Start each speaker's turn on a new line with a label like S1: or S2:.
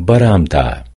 S1: Baram Dağı